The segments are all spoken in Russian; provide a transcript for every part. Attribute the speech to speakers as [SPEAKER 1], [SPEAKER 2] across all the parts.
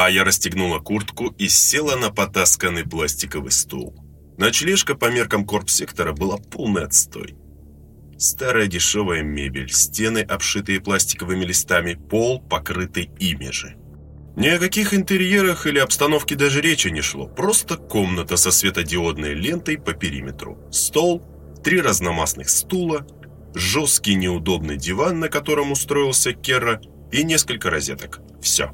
[SPEAKER 1] А я расстегнула куртку и села на потасканный пластиковый стул. Ночлежка по меркам корпсектора была полный отстой. Старая дешевая мебель, стены, обшитые пластиковыми листами, пол, покрытый ими же. Ни о каких интерьерах или обстановке даже речи не шло. Просто комната со светодиодной лентой по периметру. Стол, три разномастных стула, жесткий неудобный диван, на котором устроился Керра, и несколько розеток. Все.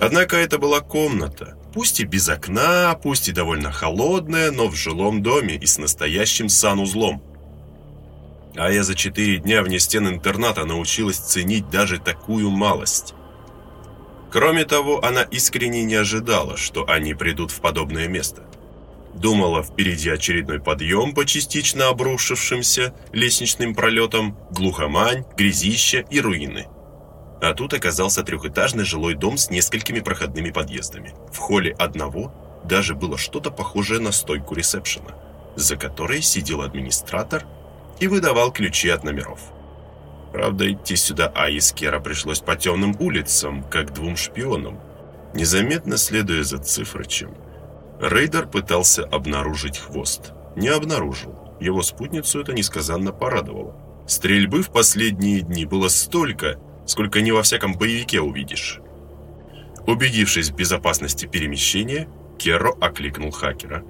[SPEAKER 1] Однако это была комната, пусть и без окна, пусть и довольно холодная, но в жилом доме и с настоящим санузлом. А я за четыре дня вне стен интерната научилась ценить даже такую малость. Кроме того, она искренне не ожидала, что они придут в подобное место. Думала, впереди очередной подъем по частично обрушившимся лестничным пролетам, глухомань, грязища и руины. А тут оказался трехэтажный жилой дом с несколькими проходными подъездами. В холле одного даже было что-то похожее на стойку ресепшена, за которой сидел администратор и выдавал ключи от номеров. Правда, идти сюда Аискера пришлось по темным улицам, как двум шпионам, незаметно следуя за Цифрычем. Рейдер пытался обнаружить хвост. Не обнаружил. Его спутницу это несказанно порадовало. Стрельбы в последние дни было столько, сколько не во всяком боевике увидишь. Убедившись в безопасности перемещения, Керро окликнул хакера.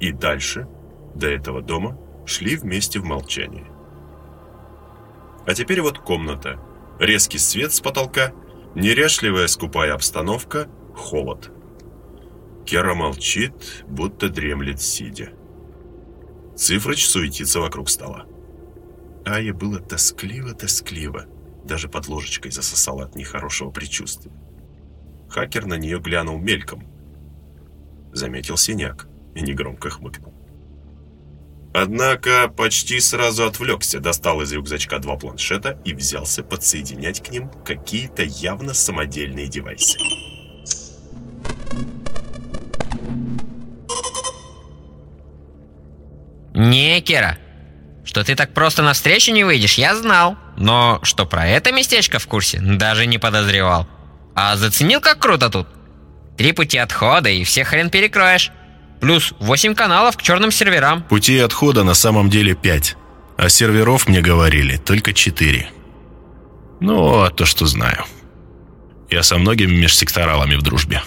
[SPEAKER 1] И дальше, до этого дома, шли вместе в молчании. А теперь вот комната. Резкий свет с потолка, неряшливая скупая обстановка, холод. Кера молчит, будто дремлет сидя. Цифрыч суетится вокруг стола. Ае было тоскливо-тоскливо, даже под ложечкой засосала от нехорошего предчувствия. Хакер на нее глянул мельком. Заметил синяк и негромко хмыкнул. Однако почти сразу отвлекся, достал из рюкзачка два планшета и взялся подсоединять к ним какие-то явно самодельные девайсы.
[SPEAKER 2] Не, Кира, что ты так просто на встречу не выйдешь, я знал. Но что про это местечко в курсе, даже не подозревал. А заценил, как круто тут? Три пути отхода и все хрен перекроешь. Плюс 8 каналов к черным серверам.
[SPEAKER 1] Путей отхода на самом деле 5. А серверов, мне говорили, только 4. Ну, а то, что знаю. Я со многими межсекторалами в дружбе.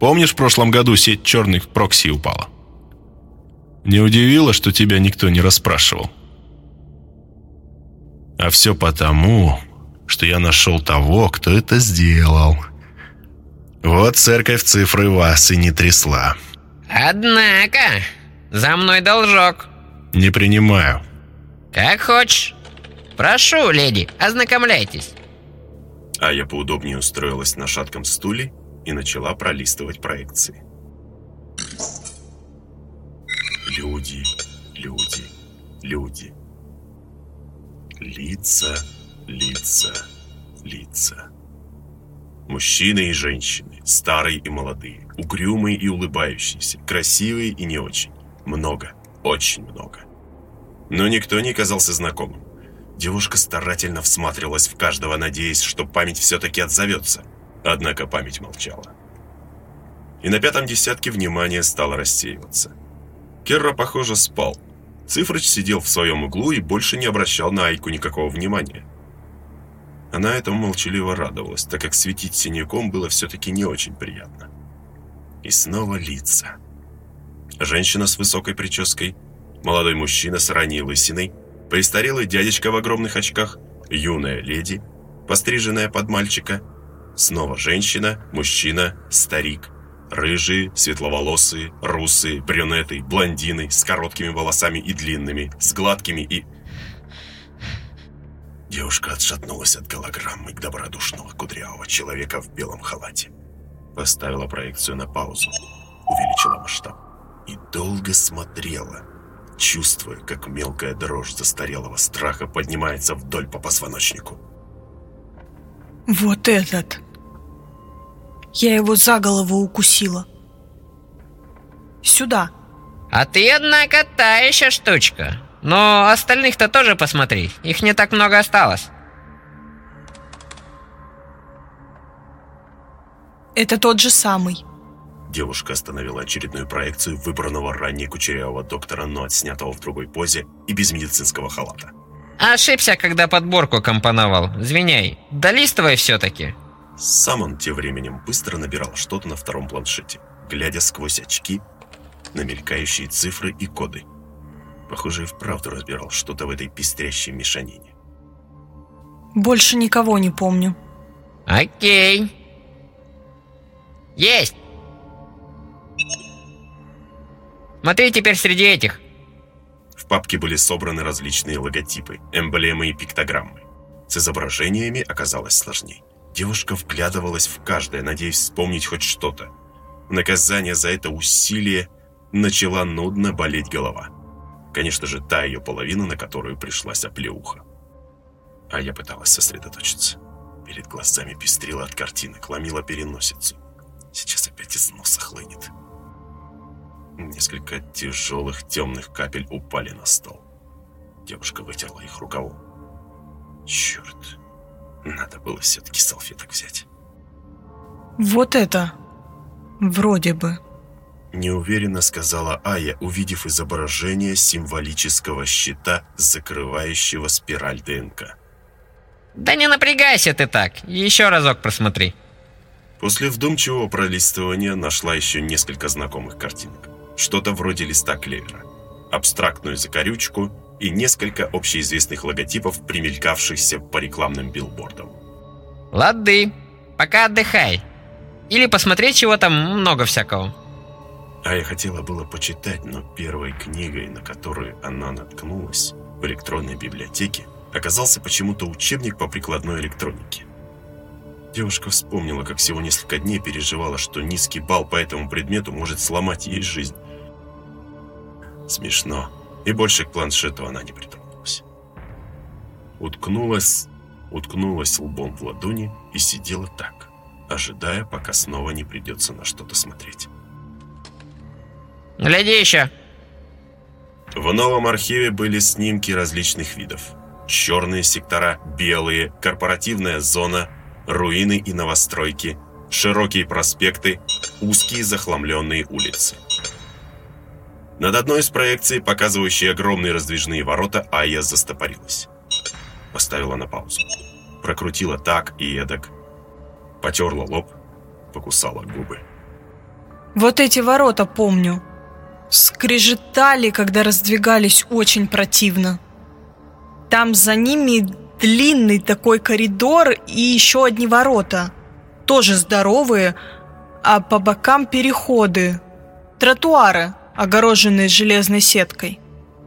[SPEAKER 1] Помнишь, в прошлом году сеть черных прокси упала? Не удивило, что тебя никто не расспрашивал? А все потому, что я нашел того, кто это сделал. Вот церковь цифры вас и не трясла.
[SPEAKER 2] Однако, за мной должок.
[SPEAKER 1] Не принимаю.
[SPEAKER 2] Как хочешь. Прошу, леди, ознакомляйтесь.
[SPEAKER 1] А я поудобнее устроилась на шатком стуле и начала пролистывать проекции. Люди, люди, люди. Лица, лица, лица. Мужчины и женщины, старые и молодые, угрюмые и улыбающиеся, красивые и не очень. Много, очень много. Но никто не казался знакомым. Девушка старательно всматривалась в каждого, надеясь, что память все-таки отзовется. Однако память молчала. И на пятом десятке внимание стало рассеиваться. Керра, похоже, спал. Цифрыч сидел в своем углу и больше не обращал на Айку никакого внимания. Она этому молчаливо радовалась, так как светить синяком было все-таки не очень приятно. И снова лица. Женщина с высокой прической, молодой мужчина с ранней лысиной, престарелый дядечка в огромных очках, юная леди, постриженная под мальчика, снова женщина, мужчина, старик, рыжие, светловолосые, русые, брюнеты, блондины с короткими волосами и длинными, с гладкими и Девушка отшатнулась от голограммы к добродушного кудрявого человека в белом халате. Поставила проекцию на паузу, увеличила масштаб и долго смотрела, чувствуя, как мелкая дрожь застарелого страха поднимается вдоль по позвоночнику.
[SPEAKER 3] Вот этот. Я его за голову укусила. Сюда.
[SPEAKER 2] А ты, однако, та еще штучка. Но остальных-то тоже посмотри, их не так много осталось.
[SPEAKER 3] Это тот же самый.
[SPEAKER 1] Девушка остановила очередную проекцию выбранного ранее кучерявого доктора, но отснятого в другой позе и без медицинского халата.
[SPEAKER 2] Ошибся, когда подборку компоновал. Звиняй, долистывай все-таки.
[SPEAKER 1] Сам он тем временем быстро набирал что-то на втором планшете, глядя сквозь очки на мелькающие цифры и коды. Похоже, и вправду разбирал что-то в этой пестрящей мешанине.
[SPEAKER 3] Больше никого не помню.
[SPEAKER 2] Окей. Есть! Смотри теперь среди этих.
[SPEAKER 1] В папке были собраны различные логотипы, эмблемы и пиктограммы. С изображениями оказалось сложней. Девушка вглядывалась в каждое, надеясь вспомнить хоть что-то. наказание за это усилие начала нудно болеть голова. Конечно же, та ее половина, на которую пришлась оплеуха. А я пыталась сосредоточиться. Перед глазами пестрила от картинок, ломила переносицу. Сейчас опять из носа хлынет. Несколько тяжелых темных капель упали на стол. Девушка вытерла их рукавом. Черт, надо было все-таки салфеток взять.
[SPEAKER 3] Вот это. Вроде бы.
[SPEAKER 1] Неуверенно сказала Ая, увидев изображение символического щита, закрывающего спираль ДНК.
[SPEAKER 2] Да не напрягайся ты так, еще разок просмотри.
[SPEAKER 1] После вдумчивого пролистывания нашла еще несколько знакомых картинок. Что-то вроде листа клевера, абстрактную закорючку и несколько общеизвестных логотипов, примелькавшихся по рекламным билбордам.
[SPEAKER 2] Лады, пока отдыхай. Или посмотреть чего там много всякого.
[SPEAKER 1] А я хотела было почитать, но первой книгой, на которую она наткнулась в электронной библиотеке, оказался почему-то учебник по прикладной электронике. Девушка вспомнила, как всего несколько дней переживала, что низкий балл по этому предмету может сломать ей жизнь. Смешно. И больше к планшету она не притронулась. Уткнулась, уткнулась лбом в ладони и сидела так, ожидая, пока снова не придется на что-то смотреть.
[SPEAKER 2] Гляди еще.
[SPEAKER 1] В новом архиве были снимки различных видов. Черные сектора, белые, корпоративная зона, руины и новостройки, широкие проспекты, узкие захламленные улицы. Над одной из проекций, показывающей огромные раздвижные ворота, Ая застопорилась. Поставила на паузу. Прокрутила так и эдак. Потерла лоб, покусала губы.
[SPEAKER 3] Вот эти ворота помню. Скрежетали, когда раздвигались очень противно. Там за ними длинный такой коридор и еще одни ворота. Тоже здоровые, а по бокам переходы. Тротуары, огороженные железной сеткой.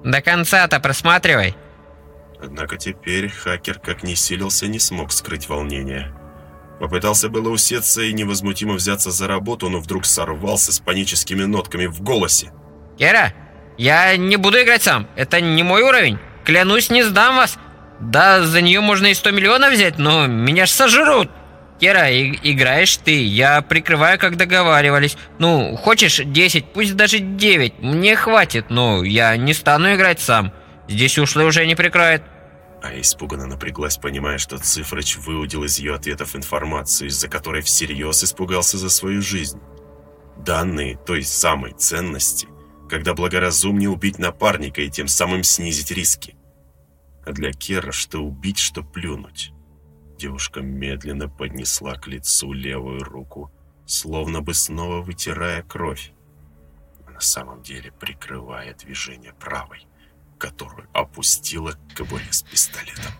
[SPEAKER 2] До конца-то просматривай.
[SPEAKER 1] Однако теперь хакер, как ни силился, не смог скрыть волнение. Попытался было усеться и невозмутимо взяться за работу, но вдруг сорвался с паническими нотками в голосе.
[SPEAKER 2] Кера, я не буду играть сам. Это не мой уровень. Клянусь, не сдам вас. Да, за нее можно и 100 миллионов взять, но меня ж сожрут. Кера, и, играешь ты, я прикрываю, как договаривались. Ну, хочешь 10, пусть даже 9, мне хватит, но я не стану играть сам. Здесь ушлый уже не прикроет.
[SPEAKER 1] А испуганно напряглась, понимая, что Цифрыч выудил из ее ответов информацию, из-за которой всерьез испугался за свою жизнь. Данные той самой ценности, когда благоразумнее убить напарника и тем самым снизить риски. А для Кера что убить, что плюнуть. Девушка медленно поднесла к лицу левую руку, словно бы снова вытирая кровь. А на самом деле прикрывая движение правой, которую опустила к кобуре с пистолетом.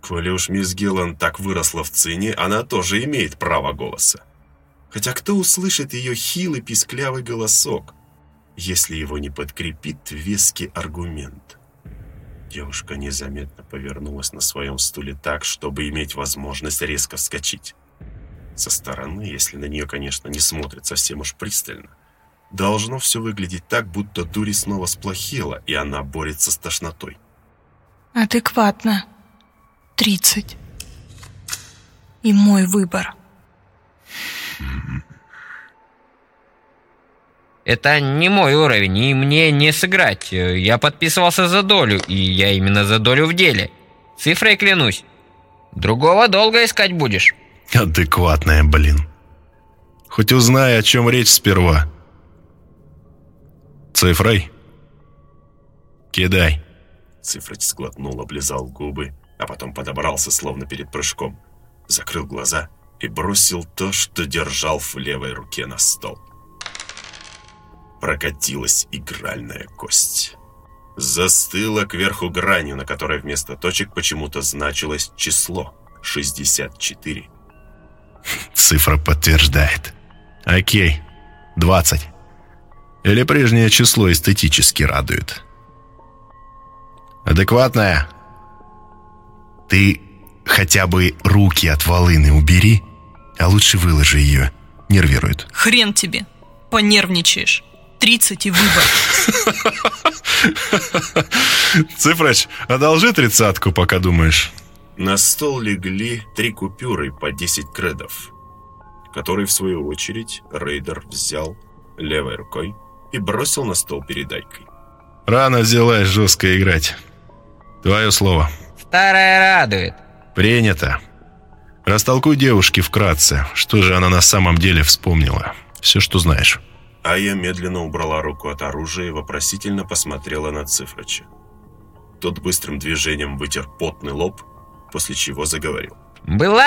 [SPEAKER 1] Коли уж мисс Гиллан так выросла в цене, она тоже имеет право голоса. Хотя кто услышит ее хилый писклявый голосок, если его не подкрепит веский аргумент? Девушка незаметно повернулась на своем стуле так, чтобы иметь возможность резко вскочить. Со стороны, если на нее, конечно, не смотрят совсем уж пристально, должно все выглядеть так, будто дури снова сплохела, и она борется с тошнотой.
[SPEAKER 3] Адекватно. 30. И мой выбор.
[SPEAKER 2] Это не мой уровень, и мне не сыграть. Я подписывался за долю, и я именно за долю в деле. Цифрой клянусь. Другого долго искать будешь.
[SPEAKER 4] Адекватная, блин. Хоть узнай, о чем речь сперва. Цифрой? Кидай.
[SPEAKER 1] Цифрыч сглотнул, облизал губы, а потом подобрался, словно перед прыжком. Закрыл глаза и бросил то, что держал в левой руке на стол. Прокатилась игральная кость. Застыла кверху гранью, на которой вместо точек почему-то значилось число 64.
[SPEAKER 4] Цифра подтверждает. Окей, 20. Или прежнее число эстетически радует. Адекватная. Ты хотя бы руки от волыны убери, а лучше выложи ее. Нервирует.
[SPEAKER 3] Хрен тебе. Понервничаешь. 30 и выбор.
[SPEAKER 4] Цифрач, одолжи тридцатку, пока думаешь.
[SPEAKER 1] На стол легли три купюры по 10 кредов, которые, в свою очередь, рейдер взял левой рукой и бросил на стол передайкой.
[SPEAKER 4] Рано взялась жестко играть. Твое слово.
[SPEAKER 2] Старая радует.
[SPEAKER 4] Принято. Растолкуй девушке вкратце, что же она на самом деле вспомнила. Все, что знаешь.
[SPEAKER 1] А я медленно убрала руку от оружия и вопросительно посмотрела на Цифрача. Тот быстрым движением вытер потный лоб, после чего заговорил.
[SPEAKER 2] Была.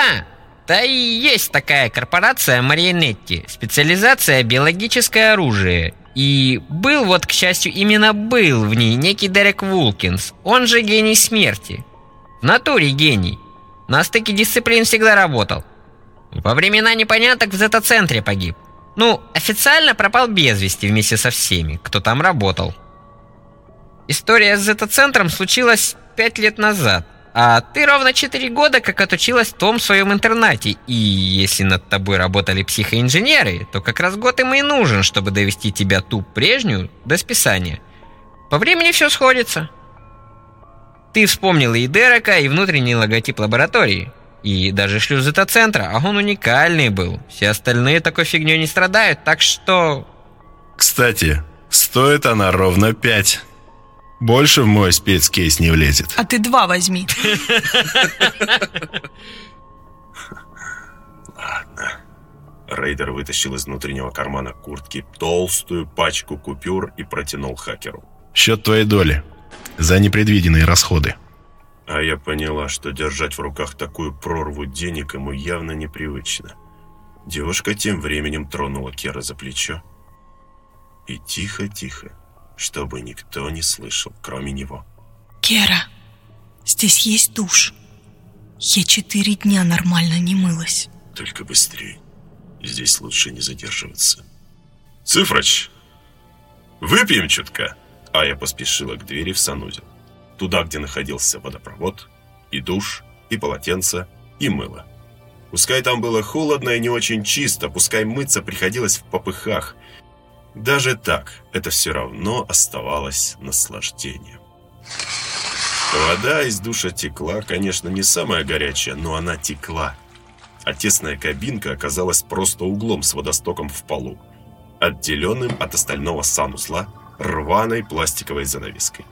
[SPEAKER 2] Да и есть такая корпорация Марионетти. Специализация биологическое оружие. И был вот, к счастью, именно был в ней некий Дерек Вулкинс, он же гений смерти. В натуре гений. На стыке дисциплин всегда работал. Во времена непоняток в зета-центре погиб. Ну, официально пропал без вести вместе со всеми, кто там работал. История с зета-центром случилась пять лет назад, а ты ровно четыре года как отучилась в том своем интернате, и если над тобой работали психоинженеры, то как раз год им и нужен, чтобы довести тебя ту прежнюю до списания. По времени все сходится. Ты вспомнила и Дерека, и внутренний логотип лаборатории. И даже шлюз зета-центра, а он уникальный был. Все остальные такой фигней не страдают, так что...
[SPEAKER 4] Кстати, стоит она ровно пять. Больше в мой спецкейс не влезет.
[SPEAKER 3] А ты два возьми.
[SPEAKER 1] Рейдер вытащил из внутреннего кармана куртки толстую пачку купюр и протянул хакеру.
[SPEAKER 4] Счет твоей доли. За непредвиденные расходы.
[SPEAKER 1] А я поняла, что держать в руках такую прорву денег ему явно непривычно. Девушка тем временем тронула Кера за плечо. И тихо-тихо, чтобы никто не слышал, кроме него.
[SPEAKER 3] Кера, здесь есть душ. Я четыре дня нормально не мылась.
[SPEAKER 1] Только быстрее. Здесь лучше не задерживаться. Цифрач! Выпьем чутка! А я поспешила к двери в санузел. Туда, где находился водопровод, и душ, и полотенце, и мыло. Пускай там было холодно и не очень чисто, пускай мыться приходилось в попыхах. Даже так, это все равно оставалось наслаждением. Вода из душа текла, конечно, не самая горячая, но она текла. А тесная кабинка оказалась просто углом с водостоком в полу, отделенным от остального санузла рваной пластиковой занавеской.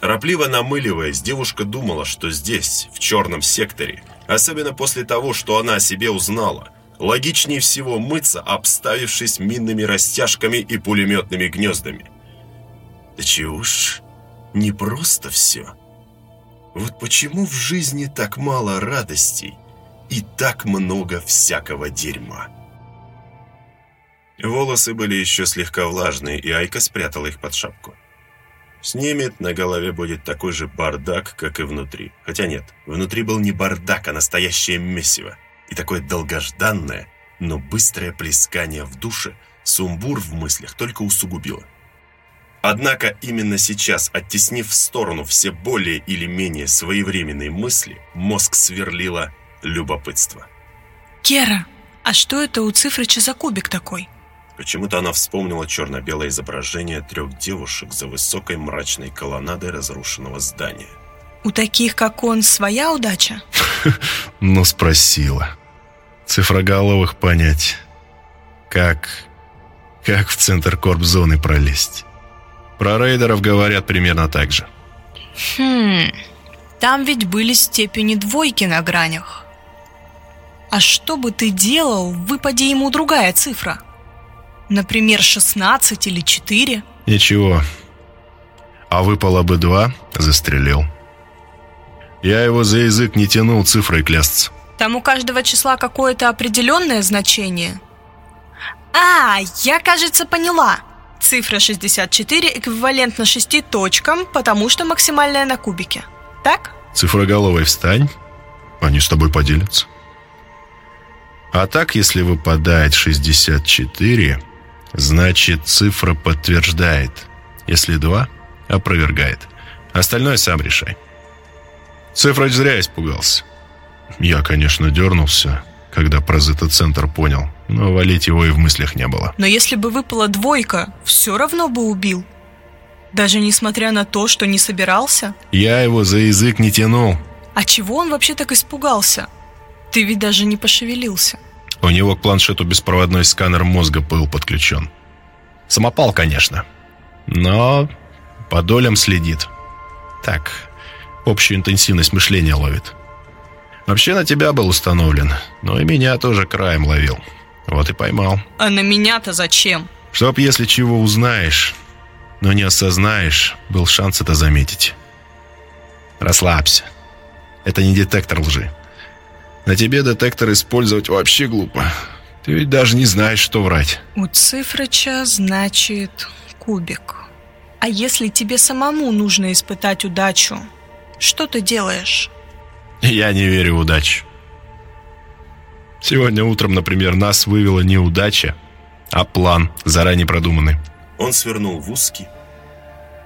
[SPEAKER 1] Торопливо намыливаясь, девушка думала, что здесь, в черном секторе, особенно после того, что она о себе узнала, логичнее всего мыться, обставившись минными растяжками и пулеметными гнездами. Да чего уж, не просто все. Вот почему в жизни так мало радостей и так много всякого дерьма? Волосы были еще слегка влажные, и Айка спрятала их под шапку. Снимет, на голове будет такой же бардак, как и внутри. Хотя нет, внутри был не бардак, а настоящее месиво. И такое долгожданное, но быстрое плескание в душе сумбур в мыслях только усугубило. Однако именно сейчас, оттеснив в сторону все более или менее своевременные мысли, мозг сверлило любопытство.
[SPEAKER 3] Кера, а что это у Цифрыча за кубик такой?
[SPEAKER 1] Почему-то она вспомнила черно-белое изображение трех девушек за высокой мрачной колоннадой разрушенного здания.
[SPEAKER 3] У таких, как он, своя удача?
[SPEAKER 4] Ну, спросила. Цифроголовых понять. Как... Как в центр корп-зоны пролезть? Про рейдеров говорят примерно так же.
[SPEAKER 3] Хм... Там ведь были степени двойки на гранях. А что бы ты делал, выпади ему другая цифра? Например, 16 или 4?
[SPEAKER 4] Ничего. А выпало бы два, застрелил. Я его за язык не тянул цифрой клясться.
[SPEAKER 3] Там у каждого числа какое-то определенное значение. А, я, кажется, поняла. Цифра 64 эквивалентна 6 точкам, потому что максимальная на кубике. Так?
[SPEAKER 4] Цифроголовой встань, они с тобой поделятся. А так, если выпадает 64, значит цифра подтверждает. Если 2, опровергает. Остальное сам решай. Цифрач зря испугался. Я, конечно, дернулся, когда про зета-центр понял, но валить его и в мыслях не было.
[SPEAKER 3] Но если бы выпала двойка, все равно бы убил. Даже несмотря на то, что не собирался.
[SPEAKER 4] Я его за язык не тянул.
[SPEAKER 3] А чего он вообще так испугался? Ты ведь даже не пошевелился.
[SPEAKER 4] У него к планшету беспроводной сканер мозга был подключен. Самопал, конечно. Но по долям следит. Так, общую интенсивность мышления ловит. Вообще на тебя был установлен, но и меня тоже краем ловил. Вот и поймал.
[SPEAKER 3] А на меня-то зачем?
[SPEAKER 4] Чтоб, если чего узнаешь, но не осознаешь, был шанс это заметить. Расслабься. Это не детектор лжи. На тебе детектор использовать вообще глупо. Ты ведь даже не знаешь, что врать.
[SPEAKER 3] У цифрача значит кубик. А если тебе самому нужно испытать удачу, что ты делаешь?
[SPEAKER 4] Я не верю в удачу. Сегодня утром, например, нас вывела не удача, а план, заранее продуманный.
[SPEAKER 1] Он свернул в узкий,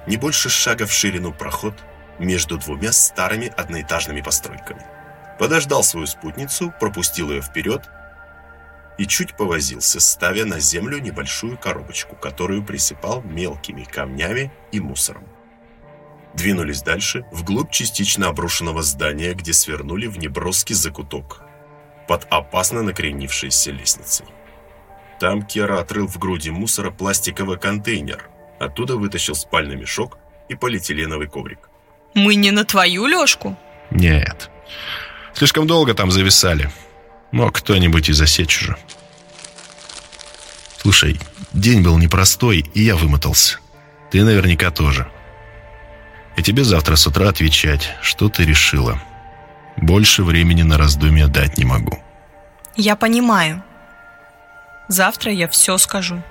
[SPEAKER 1] не больше шага в ширину проход между двумя старыми одноэтажными постройками. Подождал свою спутницу, пропустил ее вперед и чуть повозился, ставя на землю небольшую коробочку, которую присыпал мелкими камнями и мусором. Двинулись дальше, вглубь частично обрушенного здания, где свернули в неброский закуток, под опасно накренившейся лестницей. Там Кера отрыл в груди мусора пластиковый контейнер, оттуда вытащил спальный мешок и полиэтиленовый коврик.
[SPEAKER 3] Мы не на твою лёжку?
[SPEAKER 4] Нет. Слишком долго там зависали. Мог кто-нибудь и засечь уже. Слушай, день был непростой, и я вымотался. Ты наверняка тоже. И тебе завтра с утра отвечать, что ты решила. Больше времени на раздумья дать не могу.
[SPEAKER 3] Я понимаю. Завтра я все скажу.